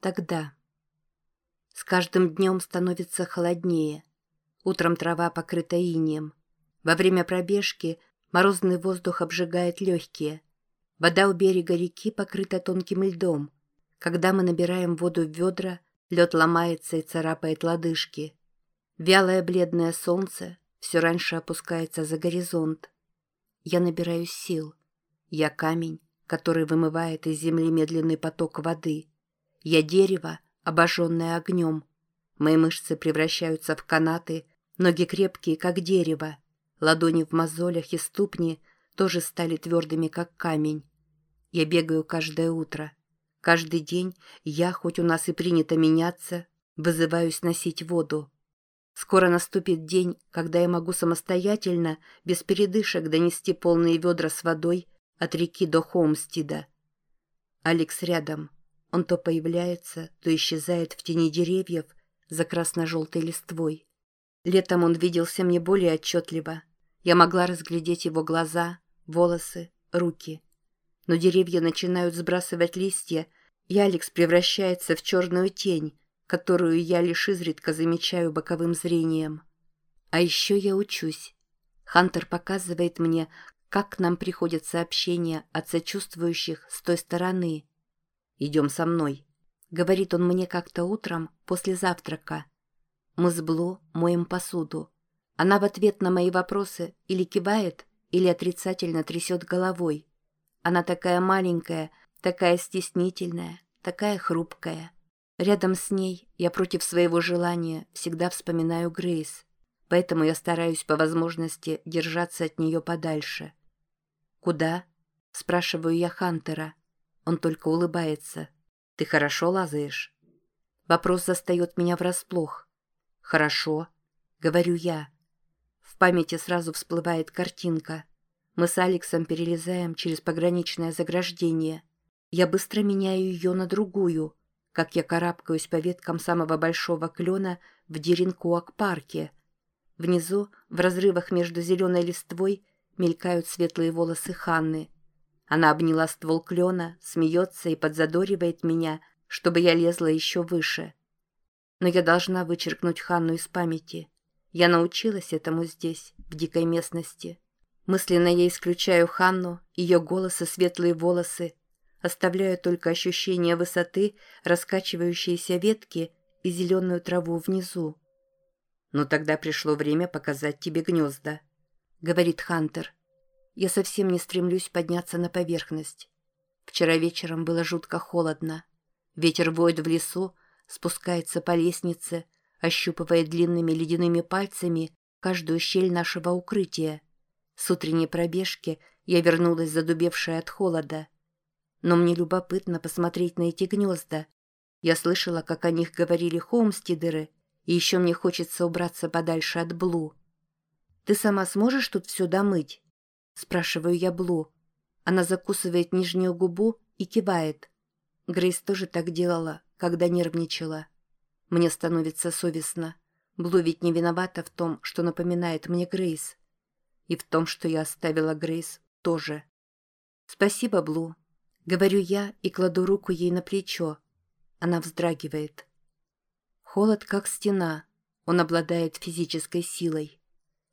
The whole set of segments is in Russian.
Тогда. С каждым днем становится холоднее. Утром трава покрыта инеем. Во время пробежки морозный воздух обжигает легкие. Вода у берега реки покрыта тонким льдом. Когда мы набираем воду в ведра, лед ломается и царапает лодыжки. Вялое бледное солнце все раньше опускается за горизонт. Я набираюсь сил. Я камень, который вымывает из земли медленный поток воды. Я дерево, обожженное огнем. Мои мышцы превращаются в канаты, ноги крепкие, как дерево. Ладони в мозолях и ступни тоже стали твердыми, как камень. Я бегаю каждое утро. Каждый день я, хоть у нас и принято меняться, вызываюсь носить воду. Скоро наступит день, когда я могу самостоятельно, без передышек, донести полные ведра с водой от реки до Холмстида. Алекс рядом. Он то появляется, то исчезает в тени деревьев за красно-желтой листвой. Летом он виделся мне более отчетливо. Я могла разглядеть его глаза, волосы, руки. Но деревья начинают сбрасывать листья, и Алекс превращается в черную тень, которую я лишь изредка замечаю боковым зрением. А еще я учусь. Хантер показывает мне, как к нам приходят сообщения от сочувствующих с той стороны. «Идем со мной», — говорит он мне как-то утром после завтрака. Мы с Блу моем посуду. Она в ответ на мои вопросы или кивает, или отрицательно трясет головой. Она такая маленькая, такая стеснительная, такая хрупкая. Рядом с ней я против своего желания всегда вспоминаю Грейс, поэтому я стараюсь по возможности держаться от нее подальше. «Куда?» – спрашиваю я Хантера. Он только улыбается. «Ты хорошо лазаешь?» Вопрос застает меня врасплох. «Хорошо», — говорю я. В памяти сразу всплывает картинка. Мы с Алексом перелезаем через пограничное заграждение. Я быстро меняю ее на другую, как я карабкаюсь по веткам самого большого клена в Деринкуак-парке. Внизу, в разрывах между зеленой листвой, мелькают светлые волосы Ханны. Она обняла ствол клена, смеется и подзадоривает меня, чтобы я лезла еще выше. Но я должна вычеркнуть Ханну из памяти. Я научилась этому здесь, в дикой местности. Мысленно я исключаю Ханну, ее голос и светлые волосы, оставляю только ощущение высоты, раскачивающиеся ветки и зеленую траву внизу. «Но тогда пришло время показать тебе гнезда», — говорит Хантер. Я совсем не стремлюсь подняться на поверхность. Вчера вечером было жутко холодно. Ветер воет в лесу, спускается по лестнице, ощупывая длинными ледяными пальцами каждую щель нашего укрытия. С утренней пробежки я вернулась задубевшая от холода. Но мне любопытно посмотреть на эти гнезда. Я слышала, как о них говорили хоумстидеры, и еще мне хочется убраться подальше от Блу. «Ты сама сможешь тут все домыть?» – спрашиваю я Блу. Она закусывает нижнюю губу и кивает. Грейс тоже так делала, когда нервничала. Мне становится совестно. Блу ведь не виновата в том, что напоминает мне Грейс. И в том, что я оставила Грейс, тоже. «Спасибо, Блу», — говорю я и кладу руку ей на плечо. Она вздрагивает. Холод, как стена. Он обладает физической силой.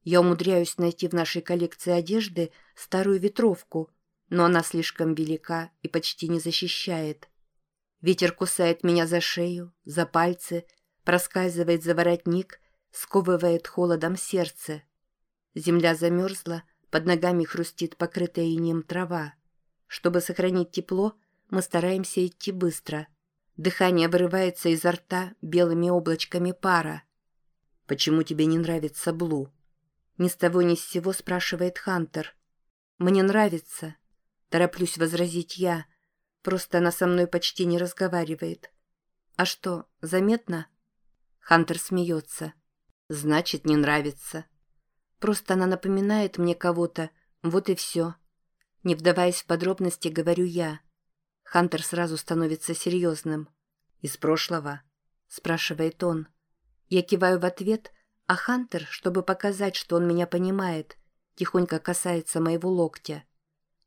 Я умудряюсь найти в нашей коллекции одежды старую ветровку, но она слишком велика и почти не защищает. Ветер кусает меня за шею, за пальцы, проскальзывает за воротник, сковывает холодом сердце. Земля замерзла, под ногами хрустит покрытая инеем трава. Чтобы сохранить тепло, мы стараемся идти быстро. Дыхание вырывается изо рта белыми облачками пара. «Почему тебе не нравится Блу?» Ни с того ни с сего спрашивает Хантер. «Мне нравится». Тороплюсь возразить я. Просто она со мной почти не разговаривает. «А что, заметно?» Хантер смеется. «Значит, не нравится». Просто она напоминает мне кого-то, вот и все. Не вдаваясь в подробности, говорю я. Хантер сразу становится серьезным. «Из прошлого?» – спрашивает он. Я киваю в ответ, а Хантер, чтобы показать, что он меня понимает, тихонько касается моего локтя.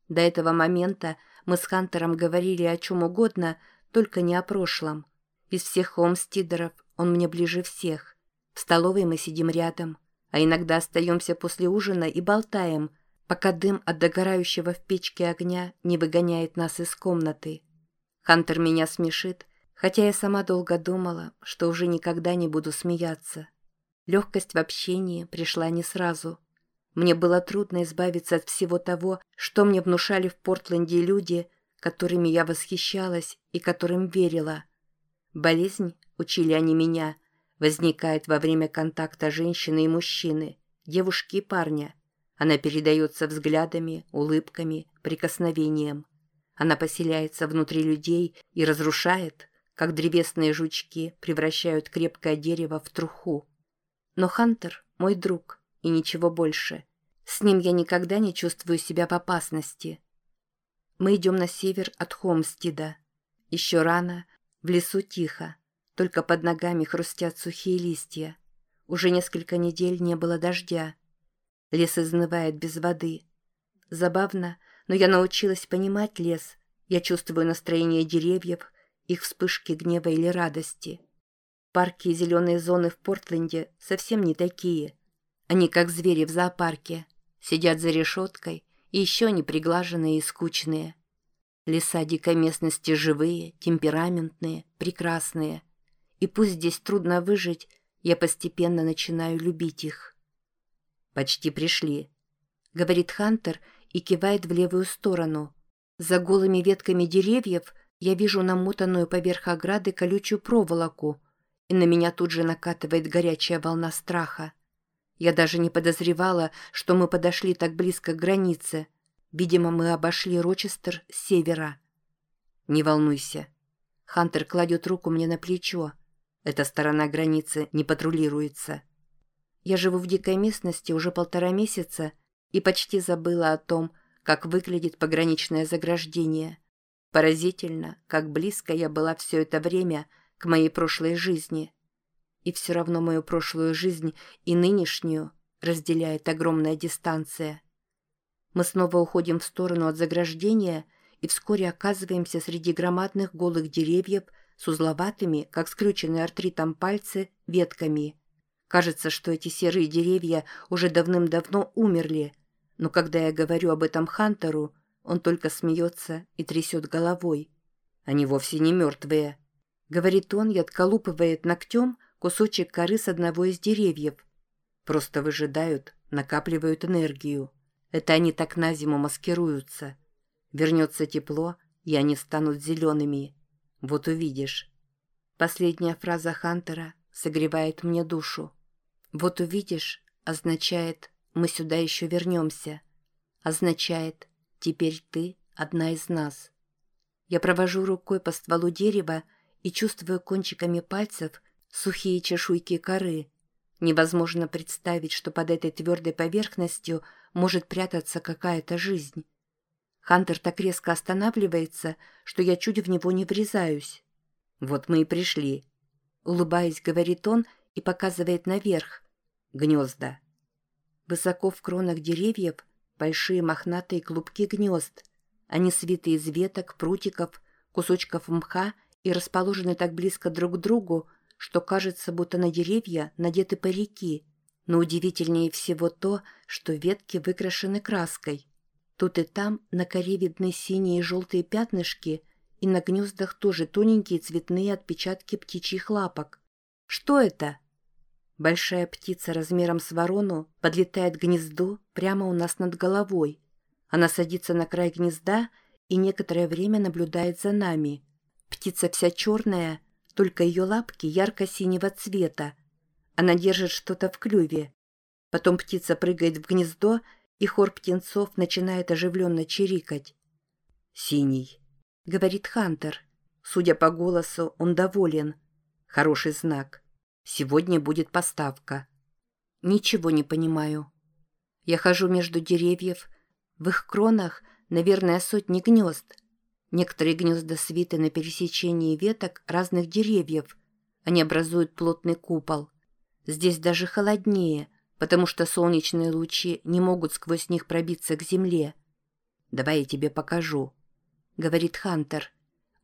До этого момента мы с Хантером говорили о чем угодно, только не о прошлом. Из всех Холмстидеров он мне ближе всех. В столовой мы сидим рядом, а иногда остаемся после ужина и болтаем, пока дым от догорающего в печке огня не выгоняет нас из комнаты. Хантер меня смешит, хотя я сама долго думала, что уже никогда не буду смеяться. Легкость в общении пришла не сразу. Мне было трудно избавиться от всего того, что мне внушали в Портленде люди, которыми я восхищалась и которым верила. Болезнь, учили они меня, возникает во время контакта женщины и мужчины, девушки и парня. Она передается взглядами, улыбками, прикосновением. Она поселяется внутри людей и разрушает, как древесные жучки превращают крепкое дерево в труху. Но Хантер — мой друг, и ничего больше. С ним я никогда не чувствую себя в опасности. Мы идем на север от Холмстида. Еще рано, в лесу тихо, только под ногами хрустят сухие листья. Уже несколько недель не было дождя. Лес изнывает без воды. Забавно, но я научилась понимать лес. Я чувствую настроение деревьев, их вспышки гнева или радости. Парки и зеленые зоны в Портленде совсем не такие. Они как звери в зоопарке. Сидят за решеткой и еще не приглаженные и скучные. Леса дикой местности живые, темпераментные, прекрасные. И пусть здесь трудно выжить, я постепенно начинаю любить их. «Почти пришли», — говорит Хантер и кивает в левую сторону. За голыми ветками деревьев я вижу намотанную поверх ограды колючую проволоку, и на меня тут же накатывает горячая волна страха. Я даже не подозревала, что мы подошли так близко к границе — Видимо, мы обошли Рочестер с севера. Не волнуйся. Хантер кладет руку мне на плечо. Эта сторона границы не патрулируется. Я живу в дикой местности уже полтора месяца и почти забыла о том, как выглядит пограничное заграждение. Поразительно, как близко я была все это время к моей прошлой жизни. И все равно мою прошлую жизнь и нынешнюю разделяет огромная дистанция. Мы снова уходим в сторону от заграждения и вскоре оказываемся среди громадных голых деревьев с узловатыми, как скрюченные артритом пальцы, ветками. Кажется, что эти серые деревья уже давным-давно умерли, но когда я говорю об этом Хантеру, он только смеется и трясет головой. Они вовсе не мертвые. Говорит он и отколупывает ногтем кусочек коры с одного из деревьев. Просто выжидают, накапливают энергию. Это они так на зиму маскируются. Вернется тепло, и они станут зелеными. Вот увидишь. Последняя фраза Хантера согревает мне душу. «Вот увидишь» означает «мы сюда еще вернемся». Означает «теперь ты одна из нас». Я провожу рукой по стволу дерева и чувствую кончиками пальцев сухие чешуйки коры. Невозможно представить, что под этой твердой поверхностью – может прятаться какая-то жизнь. Хантер так резко останавливается, что я чуть в него не врезаюсь. «Вот мы и пришли», — улыбаясь, говорит он и показывает наверх. «Гнезда». Высоко в кронах деревьев большие мохнатые клубки гнезд. Они свиты из веток, прутиков, кусочков мха и расположены так близко друг к другу, что кажется, будто на деревья надеты парики — но удивительнее всего то, что ветки выкрашены краской. Тут и там на коре видны синие и желтые пятнышки, и на гнездах тоже тоненькие цветные отпечатки птичьих лапок. Что это? Большая птица размером с ворону подлетает к гнезду прямо у нас над головой. Она садится на край гнезда и некоторое время наблюдает за нами. Птица вся черная, только ее лапки ярко-синего цвета, она держит что-то в клюве. Потом птица прыгает в гнездо, и хор птенцов начинает оживленно чирикать. «Синий», — говорит Хантер. Судя по голосу, он доволен. Хороший знак. Сегодня будет поставка. Ничего не понимаю. Я хожу между деревьев. В их кронах, наверное, сотни гнезд. Некоторые гнезда свиты на пересечении веток разных деревьев. Они образуют плотный купол. Здесь даже холоднее, потому что солнечные лучи не могут сквозь них пробиться к земле. «Давай я тебе покажу», — говорит Хантер.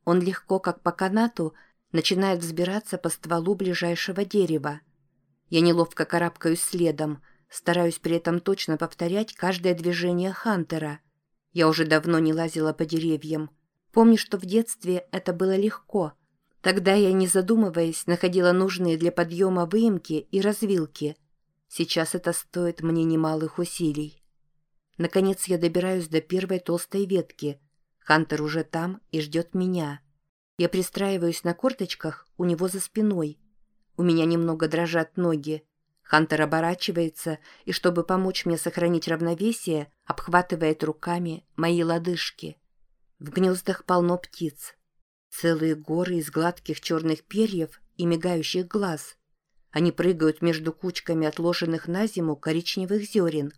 Он легко, как по канату, начинает взбираться по стволу ближайшего дерева. Я неловко карабкаюсь следом, стараюсь при этом точно повторять каждое движение Хантера. Я уже давно не лазила по деревьям. Помню, что в детстве это было легко. Тогда я, не задумываясь, находила нужные для подъема выемки и развилки. Сейчас это стоит мне немалых усилий. Наконец я добираюсь до первой толстой ветки. Хантер уже там и ждет меня. Я пристраиваюсь на корточках у него за спиной. У меня немного дрожат ноги. Хантер оборачивается и, чтобы помочь мне сохранить равновесие, обхватывает руками мои лодыжки. В гнездах полно птиц. Целые горы из гладких черных перьев и мигающих глаз. Они прыгают между кучками отложенных на зиму коричневых зерен.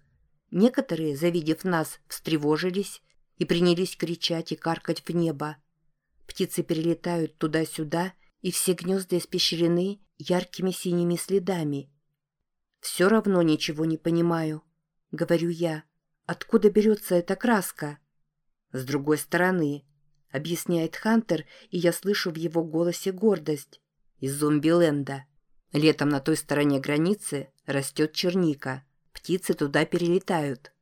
Некоторые, завидев нас, встревожились и принялись кричать и каркать в небо. Птицы перелетают туда-сюда, и все гнезда испещрены яркими синими следами. «Все равно ничего не понимаю», — говорю я. «Откуда берется эта краска?» «С другой стороны», — объясняет Хантер, и я слышу в его голосе гордость. «Из зомби-ленда. Летом на той стороне границы растет черника. Птицы туда перелетают.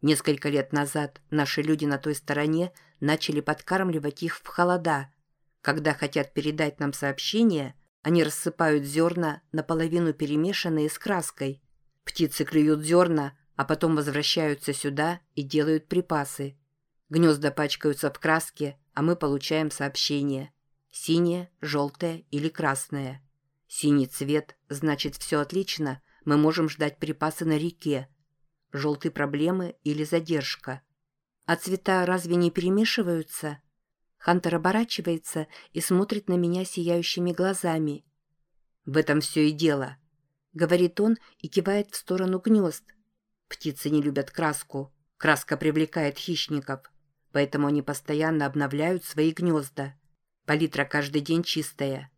Несколько лет назад наши люди на той стороне начали подкармливать их в холода. Когда хотят передать нам сообщение, они рассыпают зерна, наполовину перемешанные с краской. Птицы клюют зерна, а потом возвращаются сюда и делают припасы. Гнезда пачкаются в краске, а мы получаем сообщение. Синее, желтое или красное. Синий цвет, значит все отлично, мы можем ждать припасы на реке, желтые проблемы или задержка. А цвета разве не перемешиваются? Хантер оборачивается и смотрит на меня сияющими глазами. «В этом все и дело», — говорит он и кивает в сторону гнезд. Птицы не любят краску. Краска привлекает хищников, поэтому они постоянно обновляют свои гнезда. Палитра каждый день чистая.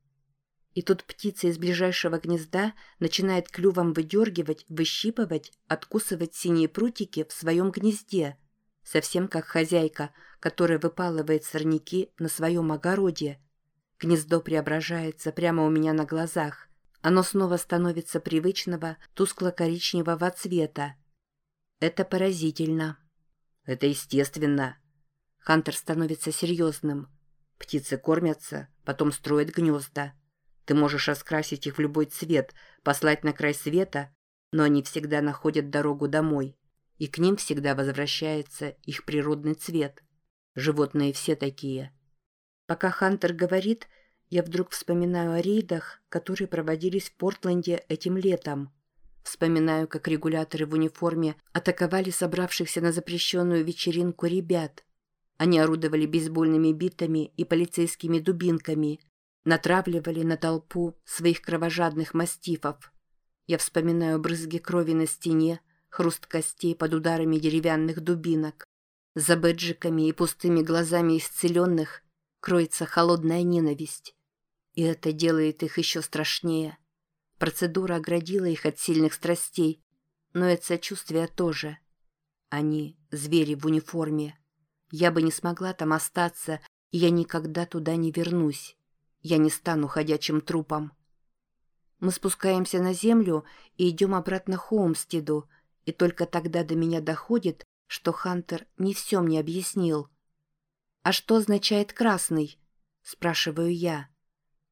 И тут птица из ближайшего гнезда начинает клювом выдергивать, выщипывать, откусывать синие прутики в своем гнезде, совсем как хозяйка, которая выпалывает сорняки на своем огороде. Гнездо преображается прямо у меня на глазах. Оно снова становится привычного тускло-коричневого цвета. Это поразительно. Это естественно. Хантер становится серьезным. Птицы кормятся, потом строят гнезда. Ты можешь раскрасить их в любой цвет, послать на край света, но они всегда находят дорогу домой, и к ним всегда возвращается их природный цвет. Животные все такие. Пока Хантер говорит, я вдруг вспоминаю о рейдах, которые проводились в Портленде этим летом. Вспоминаю, как регуляторы в униформе атаковали собравшихся на запрещенную вечеринку ребят. Они орудовали бейсбольными битами и полицейскими дубинками, натравливали на толпу своих кровожадных мастифов. Я вспоминаю брызги крови на стене, хруст костей под ударами деревянных дубинок. За бэджиками и пустыми глазами исцеленных кроется холодная ненависть. И это делает их еще страшнее. Процедура оградила их от сильных страстей, но это сочувствие тоже. Они — звери в униформе. Я бы не смогла там остаться, и я никогда туда не вернусь. Я не стану ходячим трупом. Мы спускаемся на землю и идем обратно к Хоумстеду, и только тогда до меня доходит, что Хантер не все мне объяснил. «А что означает красный?» – спрашиваю я.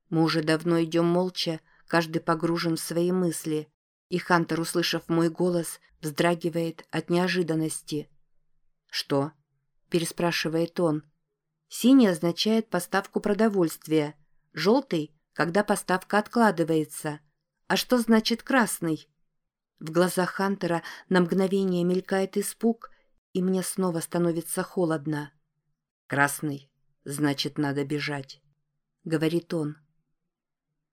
Мы уже давно идем молча, каждый погружен в свои мысли, и Хантер, услышав мой голос, вздрагивает от неожиданности. «Что?» – переспрашивает он. «Синий означает поставку продовольствия», Желтый, когда поставка откладывается. А что значит красный? В глазах Хантера на мгновение мелькает испуг, и мне снова становится холодно. «Красный, значит, надо бежать», — говорит он.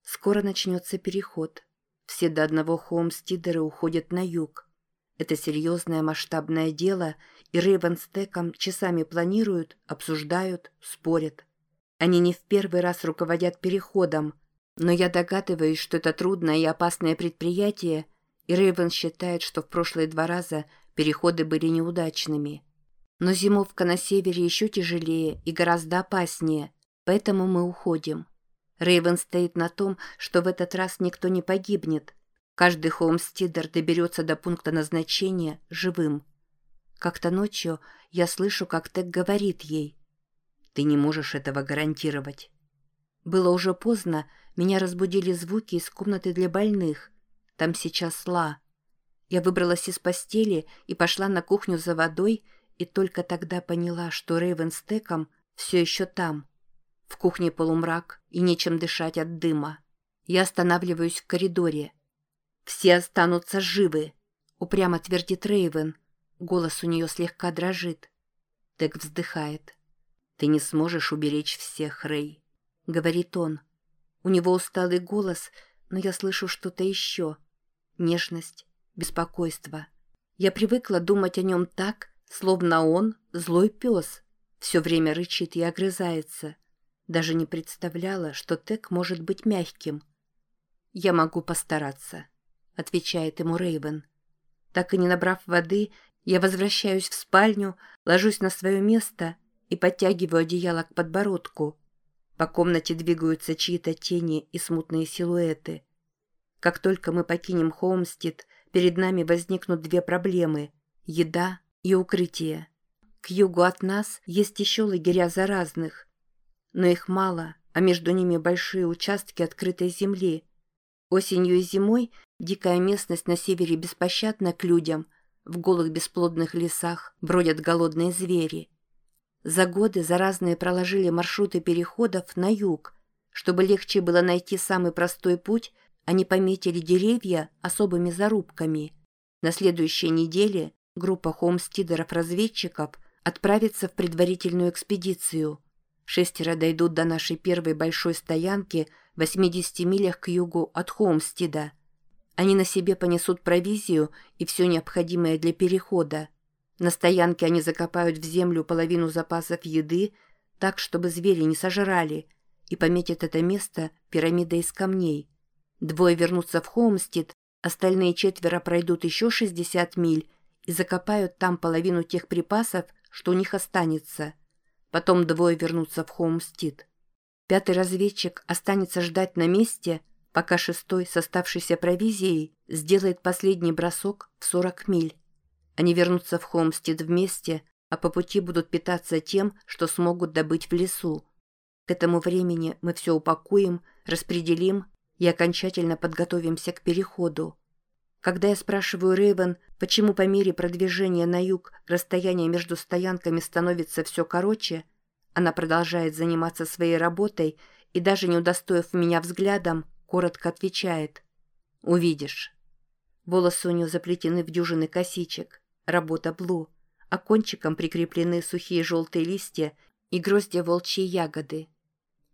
Скоро начнется переход. Все до одного Хоумстидеры уходят на юг. Это серьезное масштабное дело, и Рейвен с Теком часами планируют, обсуждают, спорят. Они не в первый раз руководят переходом, но я догадываюсь, что это трудное и опасное предприятие, и Рейвен считает, что в прошлые два раза переходы были неудачными. Но зимовка на севере еще тяжелее и гораздо опаснее, поэтому мы уходим. Рейвен стоит на том, что в этот раз никто не погибнет. Каждый хоумстидер доберется до пункта назначения живым. Как-то ночью я слышу, как Тек говорит ей. «Ты не можешь этого гарантировать». Было уже поздно, меня разбудили звуки из комнаты для больных. Там сейчас Ла. Я выбралась из постели и пошла на кухню за водой, и только тогда поняла, что Рейвен с Теком все еще там. В кухне полумрак и нечем дышать от дыма. Я останавливаюсь в коридоре. «Все останутся живы», — упрямо твердит Рейвен. Голос у нее слегка дрожит. Тек вздыхает. «Ты не сможешь уберечь всех, Рей», — говорит он. У него усталый голос, но я слышу что-то еще. Нежность, беспокойство. Я привыкла думать о нем так, словно он злой пес. Все время рычит и огрызается. Даже не представляла, что Тек может быть мягким. «Я могу постараться», — отвечает ему Рейвен. Так и не набрав воды, я возвращаюсь в спальню, ложусь на свое место и подтягиваю одеяло к подбородку. По комнате двигаются чьи-то тени и смутные силуэты. Как только мы покинем Холмстед, перед нами возникнут две проблемы – еда и укрытие. К югу от нас есть еще лагеря заразных, но их мало, а между ними большие участки открытой земли. Осенью и зимой дикая местность на севере беспощадна к людям, в голых бесплодных лесах бродят голодные звери. За годы заразные проложили маршруты переходов на юг. Чтобы легче было найти самый простой путь, они пометили деревья особыми зарубками. На следующей неделе группа хомстидеров-разведчиков отправится в предварительную экспедицию – Шестеро дойдут до нашей первой большой стоянки в 80 милях к югу от Холмстида. Они на себе понесут провизию и все необходимое для перехода. На стоянке они закопают в землю половину запасов еды, так, чтобы звери не сожрали, и пометят это место пирамидой из камней. Двое вернутся в Холмстид, остальные четверо пройдут еще 60 миль и закопают там половину тех припасов, что у них останется – Потом двое вернутся в Хоумстид. Пятый разведчик останется ждать на месте, пока шестой с оставшейся провизией сделает последний бросок в 40 миль. Они вернутся в Хоумстид вместе, а по пути будут питаться тем, что смогут добыть в лесу. К этому времени мы все упакуем, распределим и окончательно подготовимся к переходу. Когда я спрашиваю Рейвен, почему по мере продвижения на юг расстояние между стоянками становится все короче, она продолжает заниматься своей работой и, даже не удостоив меня взглядом, коротко отвечает «Увидишь». Волосы у нее заплетены в дюжины косичек, работа Блу, а кончиком прикреплены сухие желтые листья и гроздья волчьей ягоды.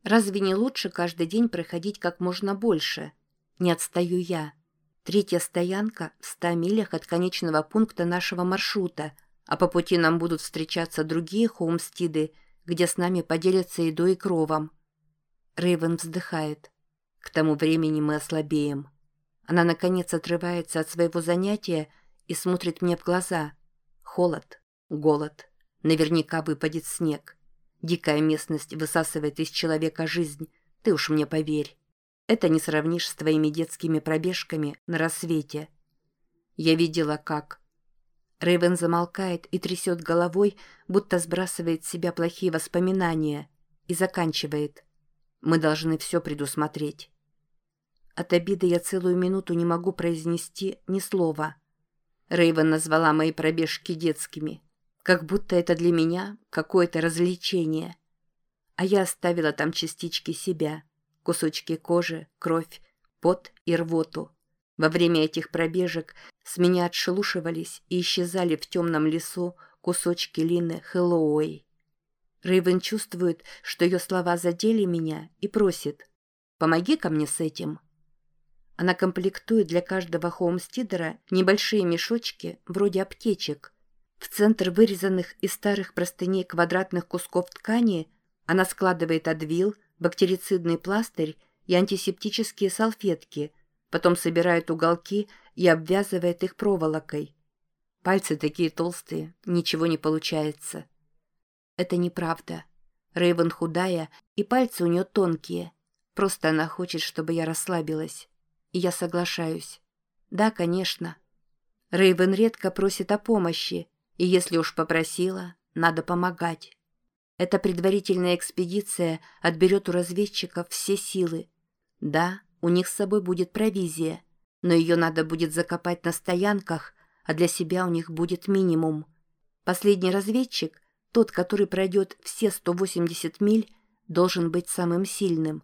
Разве не лучше каждый день проходить как можно больше? Не отстаю я. Третья стоянка в ста милях от конечного пункта нашего маршрута, а по пути нам будут встречаться другие хоумстиды, где с нами поделятся едой и кровом. Рейвен вздыхает. К тому времени мы ослабеем. Она, наконец, отрывается от своего занятия и смотрит мне в глаза. Холод, голод. Наверняка выпадет снег. Дикая местность высасывает из человека жизнь. Ты уж мне поверь. Это не сравнишь с твоими детскими пробежками на рассвете. Я видела, как... Рэйвен замолкает и трясет головой, будто сбрасывает с себя плохие воспоминания, и заканчивает. Мы должны все предусмотреть. От обиды я целую минуту не могу произнести ни слова. Рэйвен назвала мои пробежки детскими, как будто это для меня какое-то развлечение. А я оставила там частички себя — кусочки кожи, кровь, пот и рвоту. Во время этих пробежек с меня отшелушивались и исчезали в темном лесу кусочки Лины Хэллоуэй. Рейвен чувствует, что ее слова задели меня и просит «Помоги ко мне с этим». Она комплектует для каждого хоумстидера небольшие мешочки, вроде аптечек. В центр вырезанных из старых простыней квадратных кусков ткани она складывает адвил, бактерицидный пластырь и антисептические салфетки, потом собирает уголки и обвязывает их проволокой. Пальцы такие толстые, ничего не получается. Это неправда. Рейвен худая, и пальцы у нее тонкие. Просто она хочет, чтобы я расслабилась. И я соглашаюсь. Да, конечно. Рейвен редко просит о помощи, и если уж попросила, надо помогать. Эта предварительная экспедиция отберет у разведчиков все силы. Да, у них с собой будет провизия, но ее надо будет закопать на стоянках, а для себя у них будет минимум. Последний разведчик, тот, который пройдет все 180 миль, должен быть самым сильным.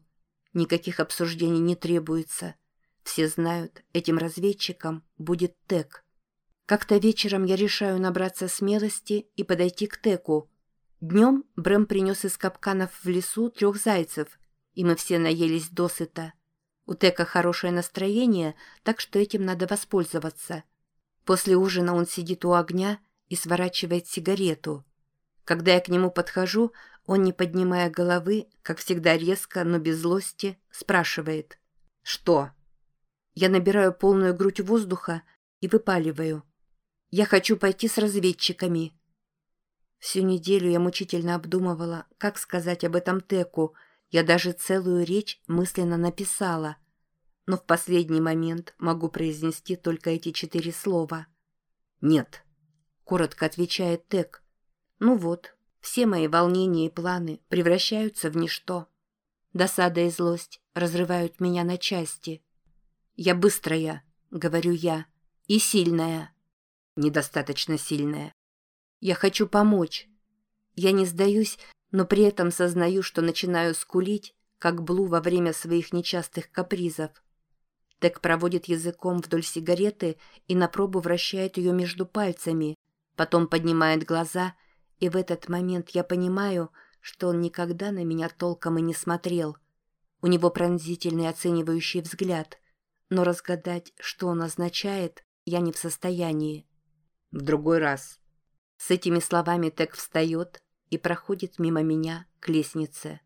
Никаких обсуждений не требуется. Все знают, этим разведчиком будет Тек. Как-то вечером я решаю набраться смелости и подойти к Теку. Днем Брэм принес из капканов в лесу трех зайцев, и мы все наелись досыта. У Тека хорошее настроение, так что этим надо воспользоваться. После ужина он сидит у огня и сворачивает сигарету. Когда я к нему подхожу, он, не поднимая головы, как всегда резко, но без злости, спрашивает. «Что?» Я набираю полную грудь воздуха и выпаливаю. «Я хочу пойти с разведчиками». Всю неделю я мучительно обдумывала, как сказать об этом Теку. Я даже целую речь мысленно написала. Но в последний момент могу произнести только эти четыре слова. «Нет», — коротко отвечает Тек. «Ну вот, все мои волнения и планы превращаются в ничто. Досада и злость разрывают меня на части. «Я быстрая», — говорю я, — «и сильная». «Недостаточно сильная». «Я хочу помочь». Я не сдаюсь, но при этом сознаю, что начинаю скулить, как Блу во время своих нечастых капризов. Тек проводит языком вдоль сигареты и на пробу вращает ее между пальцами, потом поднимает глаза, и в этот момент я понимаю, что он никогда на меня толком и не смотрел. У него пронзительный оценивающий взгляд но разгадать, что он означает, я не в состоянии. В другой раз. С этими словами Тек встает и проходит мимо меня к лестнице.